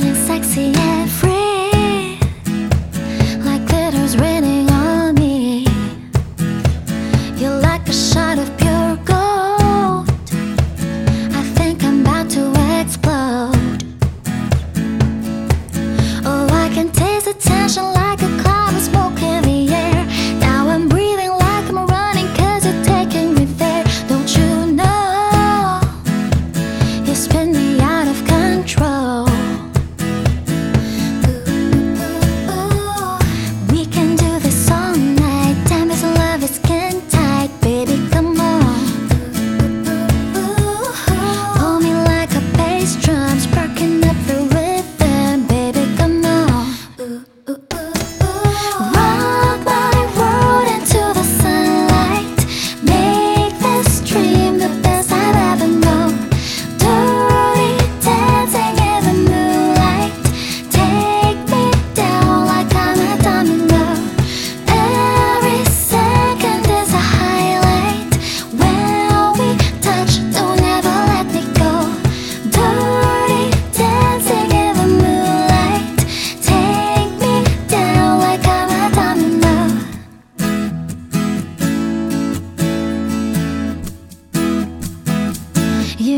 feeling sexy and free Like glitter's raining on me. You're like a shot of beauty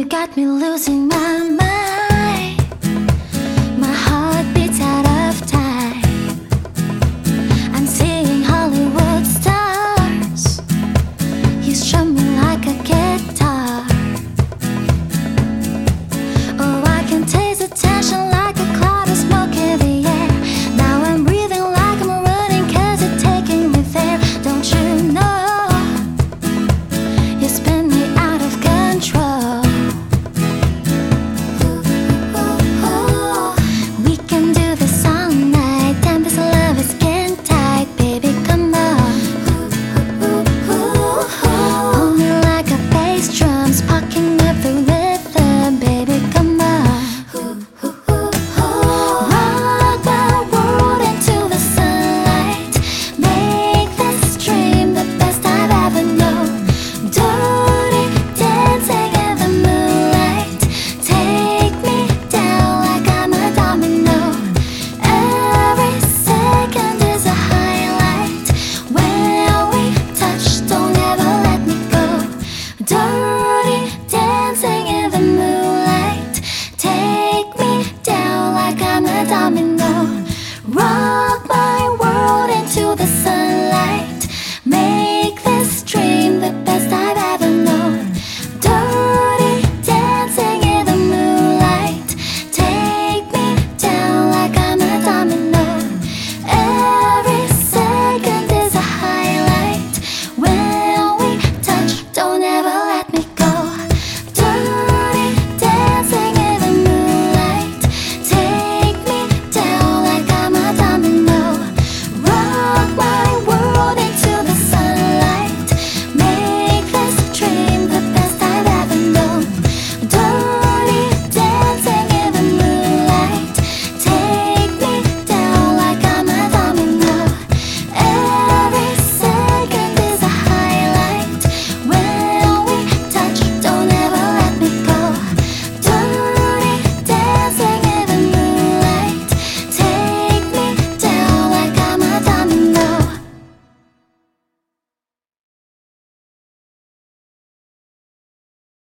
got me losing my mind.